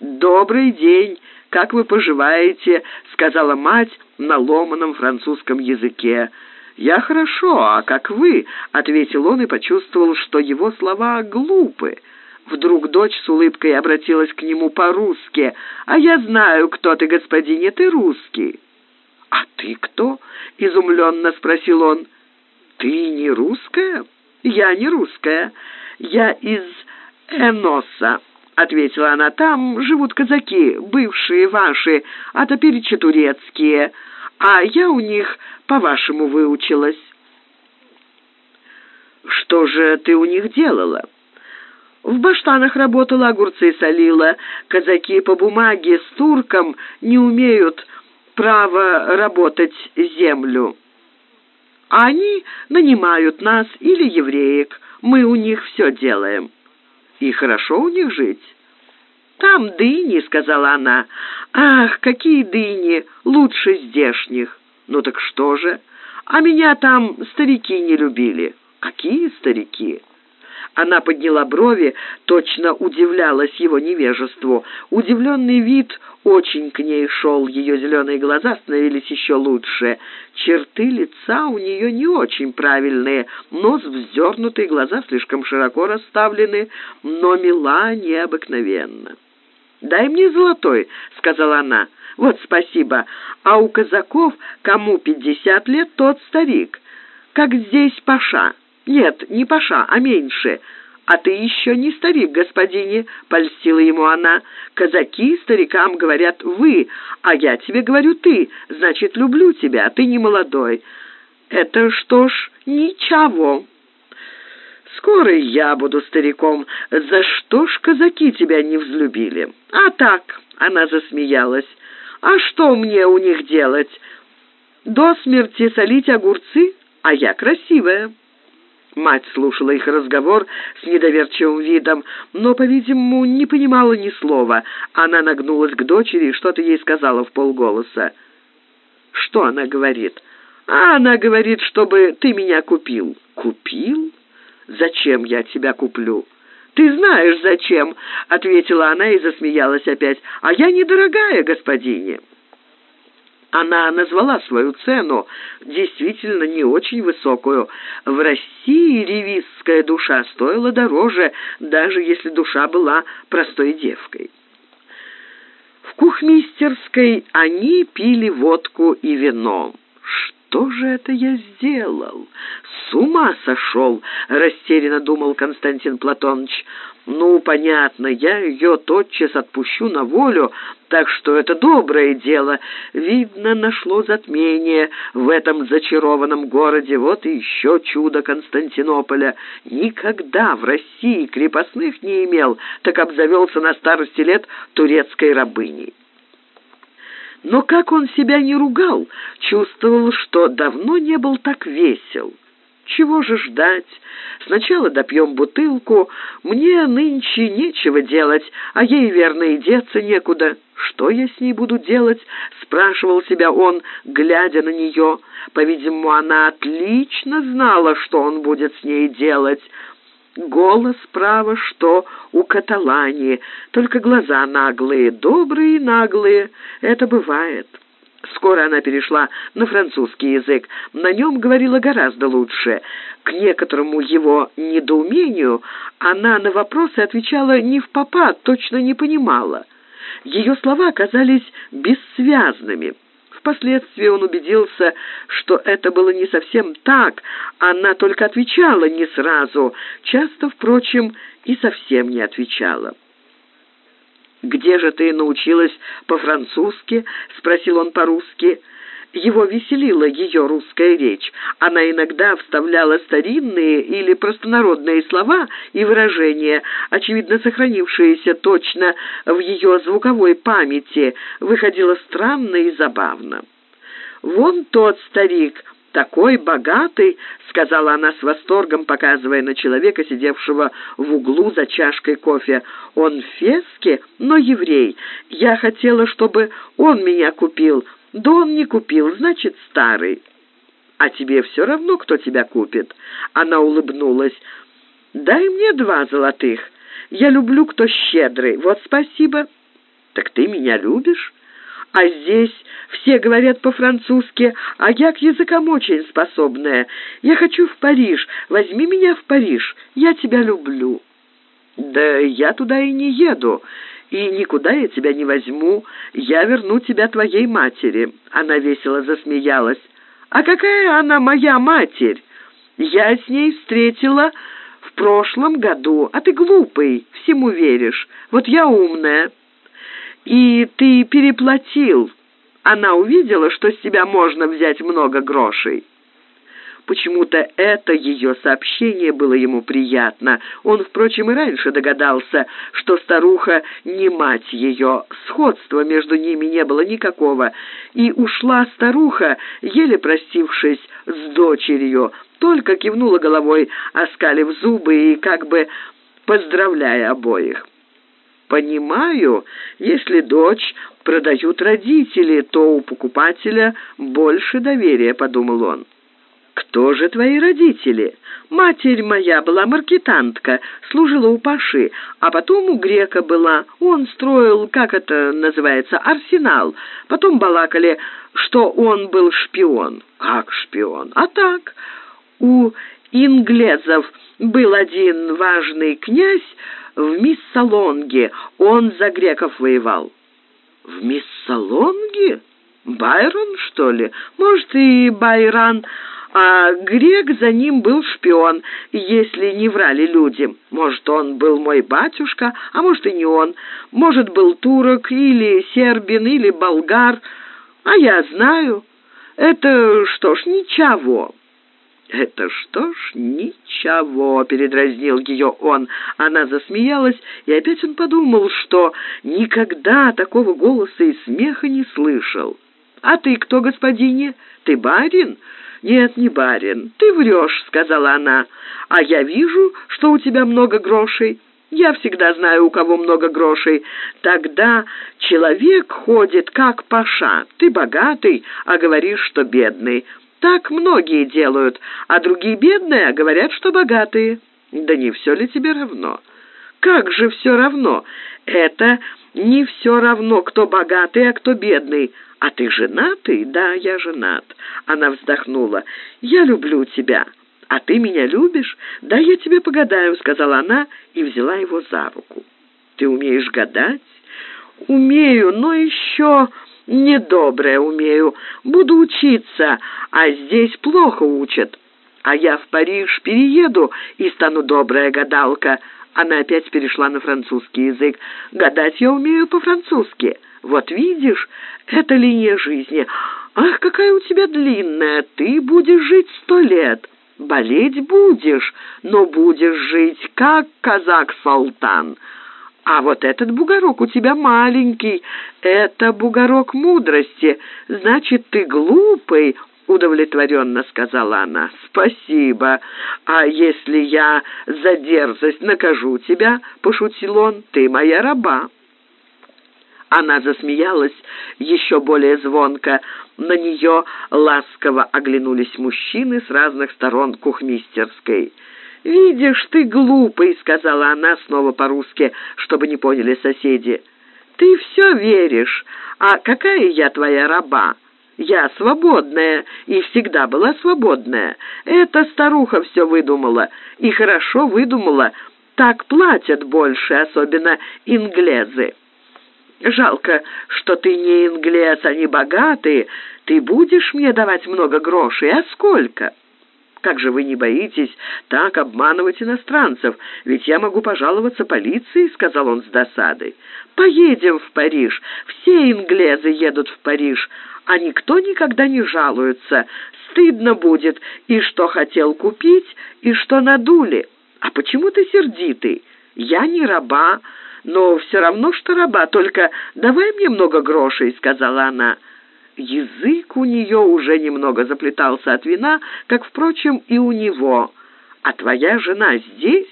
«Добрый день! Как вы поживаете?» — сказала мать на ломаном французском языке. «Я хорошо, а как вы?» — ответил он и почувствовал, что его слова глупы. Вдруг дочь с улыбкой обратилась к нему по-русски. «А я знаю, кто ты, господине, ты русский». «А ты кто?» — изумленно спросил он. «Ты не русская?» «Я не русская. Я из Эноса», — ответила она. «Там живут казаки, бывшие ваши, а теперь турецкие, а я у них по-вашему выучилась». «Что же ты у них делала?» В баштанах работала, огурцы солила. Казаки по бумаге с турком не умеют право работать землю. Они нанимают нас или евреек. Мы у них все делаем. И хорошо у них жить. «Там дыни», — сказала она. «Ах, какие дыни! Лучше здешних!» «Ну так что же? А меня там старики не любили». «Какие старики?» Она подняла брови, точно удивлялась его невежеству. Удивленный вид очень к ней шел, ее зеленые глаза становились еще лучше. Черты лица у нее не очень правильные, нос вздернутый, глаза слишком широко расставлены, но мила необыкновенно. «Дай мне золотой», — сказала она. «Вот спасибо. А у казаков, кому пятьдесят лет, тот старик. Как здесь Паша». «Нет, не Паша, а меньше». «А ты еще не старик, господине», — польстила ему она. «Казаки старикам говорят «вы», а я тебе говорю «ты», значит, люблю тебя, а ты не молодой». «Это что ж, ничего». «Скоро я буду стариком. За что ж казаки тебя не взлюбили?» «А так», — она засмеялась. «А что мне у них делать? До смерти солить огурцы, а я красивая». Мать слушала их разговор с недоверчивым видом, но, по-видимому, не понимала ни слова. Она нагнулась к дочери и что-то ей сказала в полголоса. «Что она говорит?» «А она говорит, чтобы ты меня купил». «Купил? Зачем я тебя куплю?» «Ты знаешь, зачем», — ответила она и засмеялась опять. «А я недорогая, господине». Она назвала свою цену, действительно не очень высокую. В России ревизская душа стоила дороже, даже если душа была простой девкой. В кухмистерской они пили водку и вино. Что же это я сделал? С ума сошел, растерянно думал Константин Платоныч. Ну, понятно, я ее тотчас отпущу на волю, так что это доброе дело. Видно, нашло затмение в этом зачарованном городе. Вот и еще чудо Константинополя. Никогда в России крепостных не имел, так обзавелся на старости лет турецкой рабыней. Но как он себя не ругал, чувствовал, что давно не был так весел. Чего же ждать? Сначала допьем бутылку. Мне нынче нечего делать, а ей, верно, и деться некуда. Что я с ней буду делать? Спрашивал себя он, глядя на нее. По-видимому, она отлично знала, что он будет с ней делать. Голос, право, что у Каталании, только глаза наглые, добрые и наглые. Это бывает. Скоро она перешла на французский язык. На нем говорила гораздо лучше. К некоторому его недоумению она на вопросы отвечала не в попад, точно не понимала. Ее слова казались бессвязными. Впоследствии он убедился, что это было не совсем так. Она только отвечала не сразу, часто, впрочем, и совсем не отвечала. «Где же ты научилась по-французски?» — спросил он по-русски. Его веселила ее русская речь. Она иногда вставляла старинные или простонародные слова и выражения, очевидно сохранившиеся точно в ее звуковой памяти, выходило странно и забавно. «Вон тот старик, такой богатый», — сказала она с восторгом, показывая на человека, сидевшего в углу за чашкой кофе. «Он в феске, но еврей. Я хотела, чтобы он меня купил. Да он не купил, значит, старый». «А тебе все равно, кто тебя купит?» Она улыбнулась. «Дай мне два золотых. Я люблю, кто щедрый. Вот спасибо». «Так ты меня любишь?» а здесь все говорят по-французски, а я к языкам очень способная. Я хочу в Париж. Возьми меня в Париж. Я тебя люблю». «Да я туда и не еду, и никуда я тебя не возьму. Я верну тебя твоей матери». Она весело засмеялась. «А какая она моя матерь? Я с ней встретила в прошлом году, а ты глупый, всему веришь. Вот я умная» и ты переплатил. Она увидела, что с тебя можно взять много грошей». Почему-то это ее сообщение было ему приятно. Он, впрочем, и раньше догадался, что старуха не мать ее. Сходства между ними не было никакого. И ушла старуха, еле простившись с дочерью, только кивнула головой, оскалив зубы и как бы поздравляя обоих. Понимаю, если дочь продают родители, то у покупателя больше доверия, подумал он. Кто же твои родители? Матерь моя была маркетантка, служила у Паши, а потом у грека была. Он строил, как это называется, арсенал. Потом балакали, что он был шпион. Как шпион? А так, у инглезов был один важный князь, в Миссалонге. Он за греков воевал». «В Миссалонге? Байрон, что ли? Может, и Байран...» а грек за ним был шпион, если не врали люди. Может, он был мой батюшка, а может и не он. Может, был турок или сербин или болгар. А я знаю. Это что ж, ничего. «Это что ж, ничего», — передразнил ее он. Она засмеялась, и опять он подумал, что никогда такого голоса и смеха не слышал. «А ты кто, господине? Ты барин?» «Нет, не барин. Ты врешь», — сказала она. «А я вижу, что у тебя много грошей. Я всегда знаю, у кого много грошей. Тогда человек ходит как паша. Ты богатый, а говоришь, что бедный. Так многие делают, а другие бедные, а говорят, что богатые. Да не все ли тебе равно? Как же все равно? Это не все равно, кто богатый, а кто бедный. А ты женатый? Да, я женат. Она вздохнула. Я люблю тебя. А ты меня любишь? Да, я тебе погадаю, сказала она и взяла его за руку. Ты умеешь гадать? Умею, но еще недоброе умею. Буду учиться, а здесь плохо учат. А я в Париж перееду и стану добрая гадалка». Она опять перешла на французский язык. «Гадать я умею по-французски. Вот видишь, это линия жизни. Ах, какая у тебя длинная! Ты будешь жить сто лет. Болеть будешь, но будешь жить, как казак-салтан. А вот этот бугорок у тебя маленький. Это бугорок мудрости. Значит, ты глупый, удовлетворенно сказала она. «Спасибо. А если я за дерзость накажу тебя, — пошутил он, — ты моя раба». Она засмеялась еще более звонко. На нее ласково оглянулись мужчины с разных сторон кухмистерской. «Видишь, ты глупый», — сказала она снова по-русски, чтобы не поняли соседи. «Ты все веришь. А какая я твоя раба?» Я свободная и всегда была свободная. Эта старуха все выдумала. И хорошо выдумала. Так платят больше, особенно инглезы. Жалко, что ты не инглез, а не богатый. Ты будешь мне давать много грошей, а сколько?» Как же вы не боитесь так обманывать иностранцев? Ведь я могу пожаловаться полиции», — сказал он с досадой. «Поедем в Париж. Все инглезы едут в Париж, а никто никогда не жалуется. Стыдно будет, и что хотел купить, и что надули. А почему ты сердитый? Я не раба, но все равно, что раба, только давай мне много грошей», — сказала она. Язык у нее уже немного заплетался от вина, как, впрочем, и у него. «А твоя жена здесь?»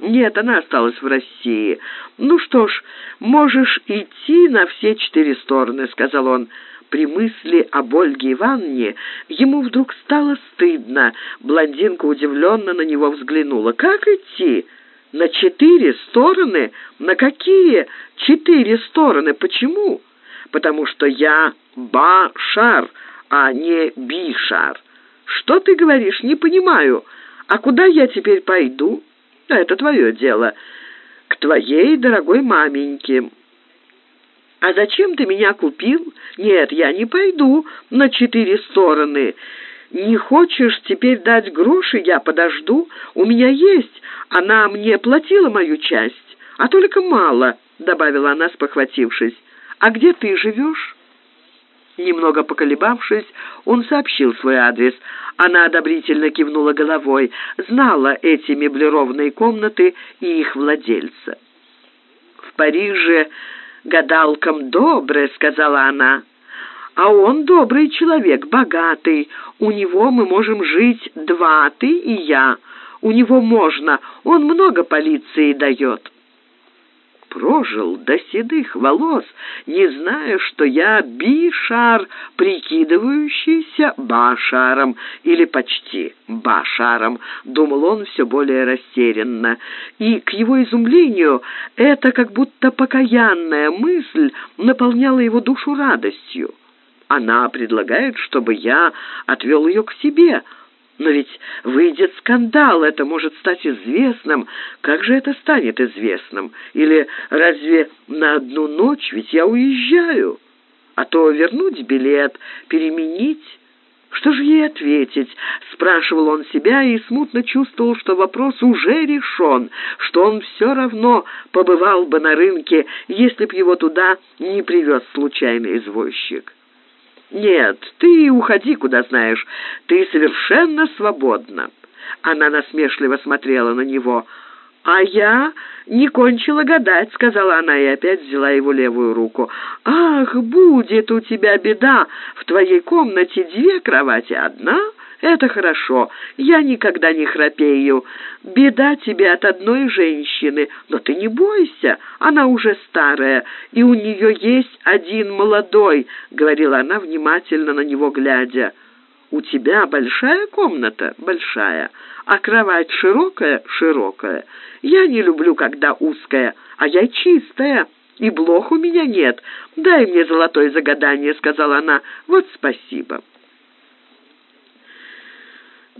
«Нет, она осталась в России». «Ну что ж, можешь идти на все четыре стороны», — сказал он. При мысли об Ольге Ивановне ему вдруг стало стыдно. Блондинка удивленно на него взглянула. «Как идти?» «На четыре стороны? На какие четыре стороны? Почему?» «Потому что я Башар, а не Бишар. Что ты говоришь? Не понимаю. А куда я теперь пойду? Это твое дело. К твоей дорогой маменьке. А зачем ты меня купил? Нет, я не пойду на четыре стороны. Не хочешь теперь дать гроши, я подожду. У меня есть. Она мне платила мою часть, а только мало, добавила она, спохватившись. А где ты живешь? Немного поколебавшись, он сообщил свой адрес. Она одобрительно кивнула головой, знала эти меблированные комнаты и их владельца. «В Париже гадалкам доброе», — сказала она. «А он добрый человек, богатый. У него мы можем жить два, ты и я. У него можно, он много полиции дает» прожил до седых волос, не зная, что я бишар, прикидывающийся башаром или почти башаром, думал он все более растерянно. И, к его изумлению, это как будто покаянная мысль наполняла его душу радостью. Она предлагает, чтобы я отвел ее к себе — но ведь выйдет скандал, это может стать известным. Как же это станет известным? Или разве на одну ночь? Ведь я уезжаю. А то вернуть билет, переменить... Что же ей ответить? Спрашивал он себя и смутно чувствовал, что вопрос уже решен, что он все равно побывал бы на рынке, если б его туда не привез случайный извозчик. «Нет, ты уходи, куда знаешь. Ты совершенно свободна». Она насмешливо смотрела на него. «А я не кончила гадать», — сказала она и опять взяла его левую руку. «Ах, будет у тебя беда. В твоей комнате две кровати, одна...» Это хорошо. Я никогда не храпею. Беда тебе от одной женщины, но ты не бойся, она уже старая, и у нее есть один молодой, говорила она внимательно на него глядя. У тебя большая комната, большая, а кровать широкая, широкая. Я не люблю, когда узкая, а я чистая. И блох у меня нет. Дай мне золотое загадание, сказала она. Вот спасибо.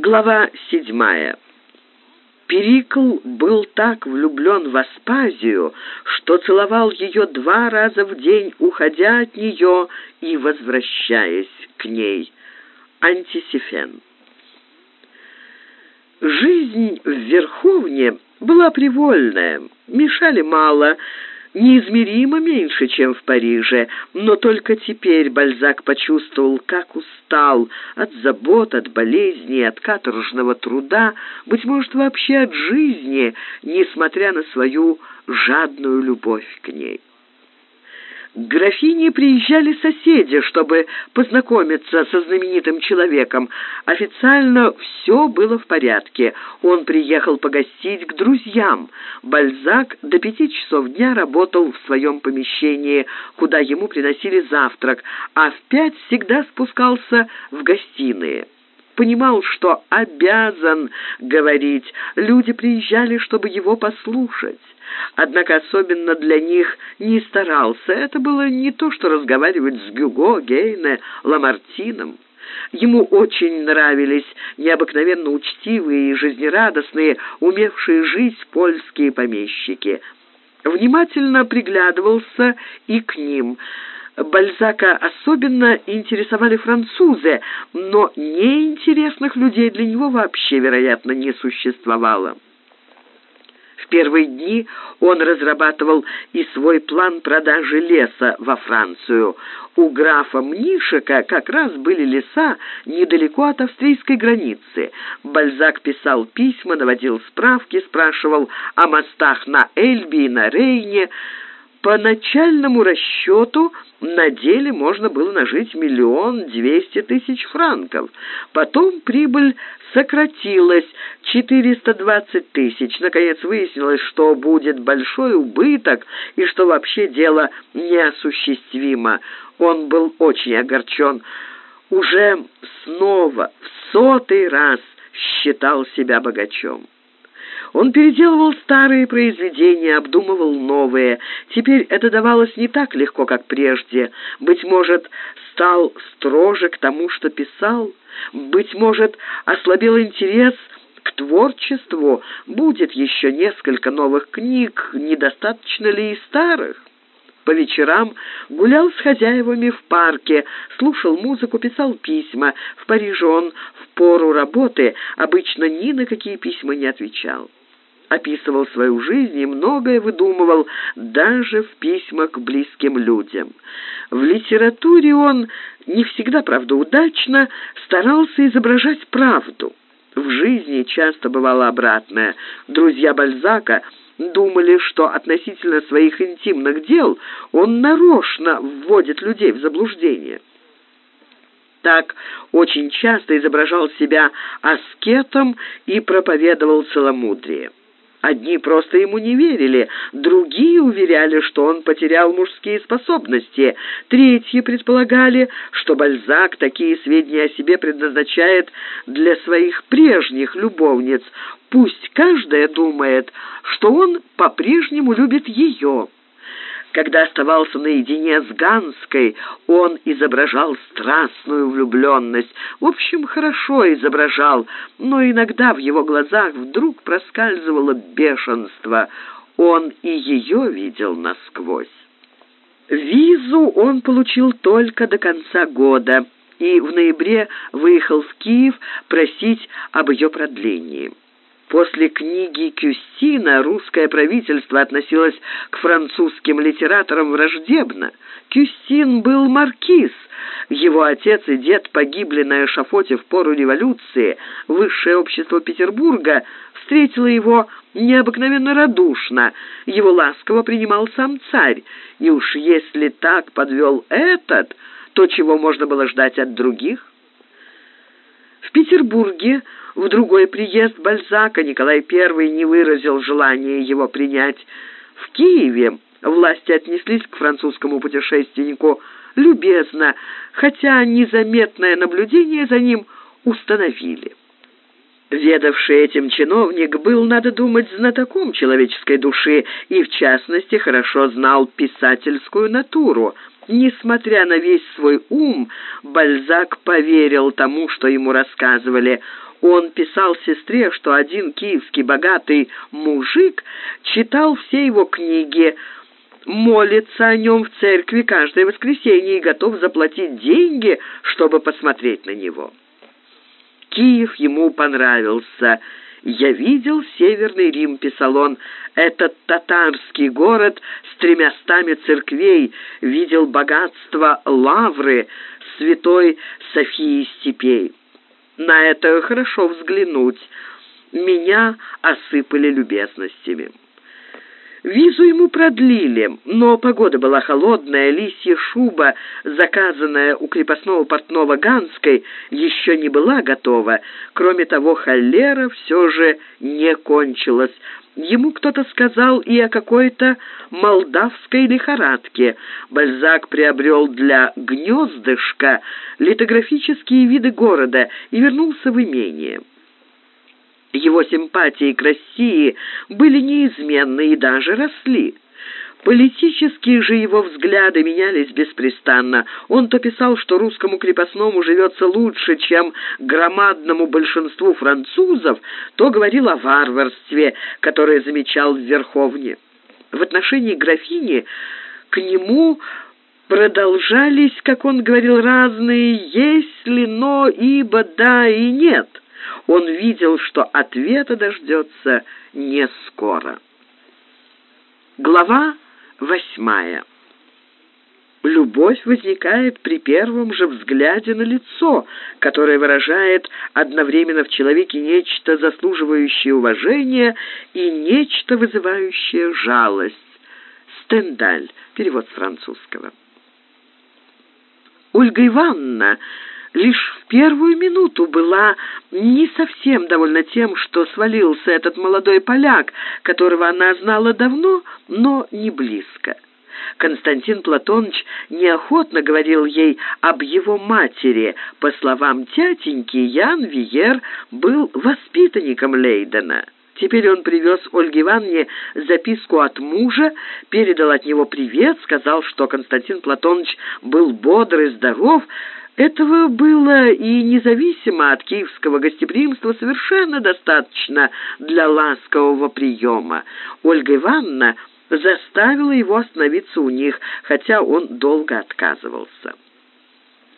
Глава седьмая. Перикл был так влюблен в Аспазию, что целовал ее два раза в день, уходя от нее и возвращаясь к ней. Антисифен. Жизнь в Верховне была привольная, мешали мало, неизмеримо меньше, чем в Париже, но только теперь Бальзак почувствовал, как устал от забот, от болезней, от каторжного труда, быть может, вообще от жизни, несмотря на свою жадную любовь к ней. К графине приезжали соседи, чтобы познакомиться со знаменитым человеком. Официально все было в порядке. Он приехал погостить к друзьям. Бальзак до пяти часов дня работал в своем помещении, куда ему приносили завтрак, а в пять всегда спускался в гостиные понимал, что обязан говорить. Люди приезжали, чтобы его послушать. Однако особенно для них не старался. Это было не то, что разговаривать с Гюго, Гейне, Ламартином. Ему очень нравились необыкновенно учтивые и жизнерадостные, умевшие жить польские помещики. Внимательно приглядывался и к ним – Бальзака особенно интересовали французы, но неинтересных людей для него вообще, вероятно, не существовало. В первые дни он разрабатывал и свой план продажи леса во Францию. У графа Мнишека как раз были леса недалеко от австрийской границы. Бальзак писал письма, наводил справки, спрашивал о мостах на Эльбе и на Рейне, по начальному расчету на деле можно было нажить миллион двести тысяч франков. Потом прибыль сократилась четыреста двадцать тысяч. Наконец выяснилось, что будет большой убыток и что вообще дело неосуществимо. Он был очень огорчен. Уже снова, в сотый раз считал себя богачом. Он переделывал старые произведения, обдумывал новые. Теперь это давалось не так легко, как прежде. Быть может, стал строже к тому, что писал. Быть может, ослабел интерес к творчеству. Будет еще несколько новых книг, недостаточно ли и старых? По вечерам гулял с хозяевами в парке, слушал музыку, писал письма. В Париже он в пору работы обычно ни на какие письма не отвечал описывал свою жизнь и многое выдумывал, даже в письмах к близким людям. В литературе он, не всегда, правда, удачно, старался изображать правду. В жизни часто бывало обратное. Друзья Бальзака думали, что относительно своих интимных дел он нарочно вводит людей в заблуждение. Так очень часто изображал себя аскетом и проповедовал целомудрие. Одни просто ему не верили, другие уверяли, что он потерял мужские способности, третьи предполагали, что Бальзак такие сведения о себе предназначает для своих прежних любовниц. Пусть каждая думает, что он по-прежнему любит ее. Когда оставался наедине с Ганской, он изображал страстную влюбленность. В общем, хорошо изображал, но иногда в его глазах вдруг проскальзывало бешенство. Он и ее видел насквозь. Визу он получил только до конца года и в ноябре выехал в Киев просить об ее продлении. После книги Кюстина русское правительство относилось к французским литераторам враждебно. Кюстин был маркиз. Его отец и дед погибли на эшафоте в пору революции. Высшее общество Петербурга встретило его необыкновенно радушно. Его ласково принимал сам царь. И уж если так подвел этот, то чего можно было ждать от других? В Петербурге в другой приезд Бальзака Николай I не выразил желания его принять. В Киеве власти отнеслись к французскому путешественнику любезно, хотя незаметное наблюдение за ним установили. Ведавший этим чиновник был, надо думать, знатоком человеческой души и, в частности, хорошо знал писательскую натуру. Несмотря на весь свой ум, Бальзак поверил тому, что ему рассказывали. Он писал сестре, что один киевский богатый мужик читал все его книги, молится о нем в церкви каждое воскресенье и готов заплатить деньги, чтобы посмотреть на него. Киев ему понравился. «Я видел Северный Рим», — писал он, — «этот татарский город с тремястами церквей, видел богатство лавры святой Софии степей. На это хорошо взглянуть. Меня осыпали любезностями». Визу ему продлили, но погода была холодная, лисья шуба, заказанная у крепостного портного Ганской, еще не была готова. Кроме того, холера все же не кончилась. Ему кто-то сказал и о какой-то молдавской лихорадке. Бальзак приобрел для гнездышка литографические виды города и вернулся в имение. Его симпатии к России были неизменны и даже росли. Политические же его взгляды менялись беспрестанно. Он то писал, что русскому крепостному живется лучше, чем громадному большинству французов, то говорил о варварстве, которое замечал в Верховне. В отношении графини к нему продолжались, как он говорил, разные «если», «но», «ибо», «да» и «нет» он видел, что ответа дождется не скоро. Глава восьмая. Любовь возникает при первом же взгляде на лицо, которое выражает одновременно в человеке нечто заслуживающее уважения и нечто вызывающее жалость. Стендаль, перевод с французского. Ольга Ивановна лишь в первую минуту была не совсем довольна тем, что свалился этот молодой поляк, которого она знала давно, но не близко. Константин Платоныч неохотно говорил ей об его матери. По словам тятеньки, Ян Виер был воспитанником Лейдена. Теперь он привез Ольге Ивановне записку от мужа, передал от него привет, сказал, что Константин Платоныч был бодр и здоров, этого было и независимо от киевского гостеприимства совершенно достаточно для ласкового приема. Ольга Ивановна заставила его остановиться у них, хотя он долго отказывался.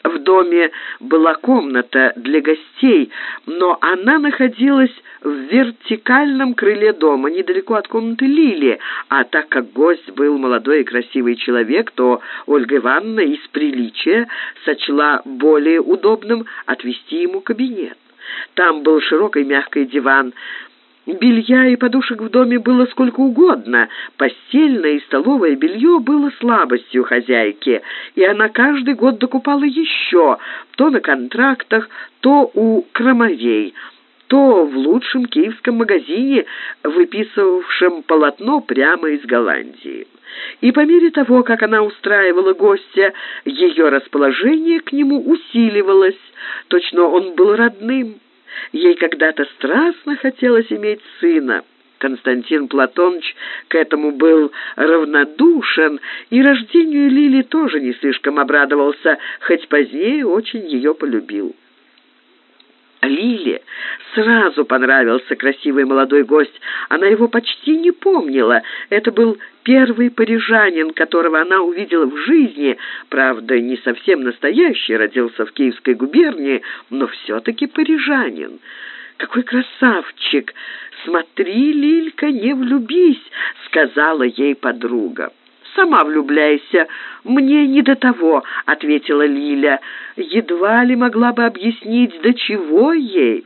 В доме была комната для гостей, но она находилась в вертикальном крыле дома, недалеко от комнаты Лили, а так как гость был молодой и красивый человек, то Ольга Ивановна из приличия сочла более удобным отвести ему кабинет. Там был широкий мягкий диван, Белья и подушек в доме было сколько угодно. Постельное и столовое белье было слабостью хозяйки, и она каждый год докупала еще, то на контрактах, то у кромовей, то в лучшем киевском магазине, выписывавшем полотно прямо из Голландии. И по мере того, как она устраивала гостя, ее расположение к нему усиливалось. Точно он был родным. Ей когда-то страстно хотелось иметь сына. Константин Платоныч к этому был равнодушен, и рождению Лили тоже не слишком обрадовался, хоть позднее очень ее полюбил. Лиле сразу понравился красивый молодой гость. Она его почти не помнила. Это был первый парижанин, которого она увидела в жизни. Правда, не совсем настоящий, родился в Киевской губернии, но все-таки парижанин. «Какой красавчик! Смотри, Лилька, не влюбись!» — сказала ей подруга. «Сама влюбляйся. Мне не до того», — ответила Лиля. Едва ли могла бы объяснить, до чего ей.